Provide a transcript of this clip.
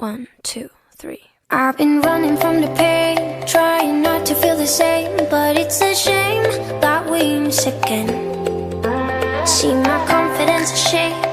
One, two, three. I've been running from the pain, trying not to feel the same, but it's a shame that we miss again. See my confidence shake.